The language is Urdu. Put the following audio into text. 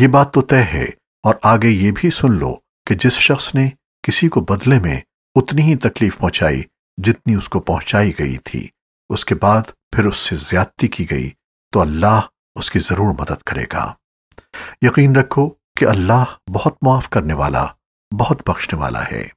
یہ بات تو طے ہے اور آگے یہ بھی سن لو کہ جس شخص نے کسی کو بدلے میں اتنی ہی تکلیف پہنچائی جتنی اس کو پہنچائی گئی تھی، اس کے بعد پھر اس سے زیادتی کی گئی تو اللہ اس کی ضرور مدد کرے گا۔ یقین رکھو کہ اللہ بہت معاف کرنے والا، بہت بخشنے والا ہے۔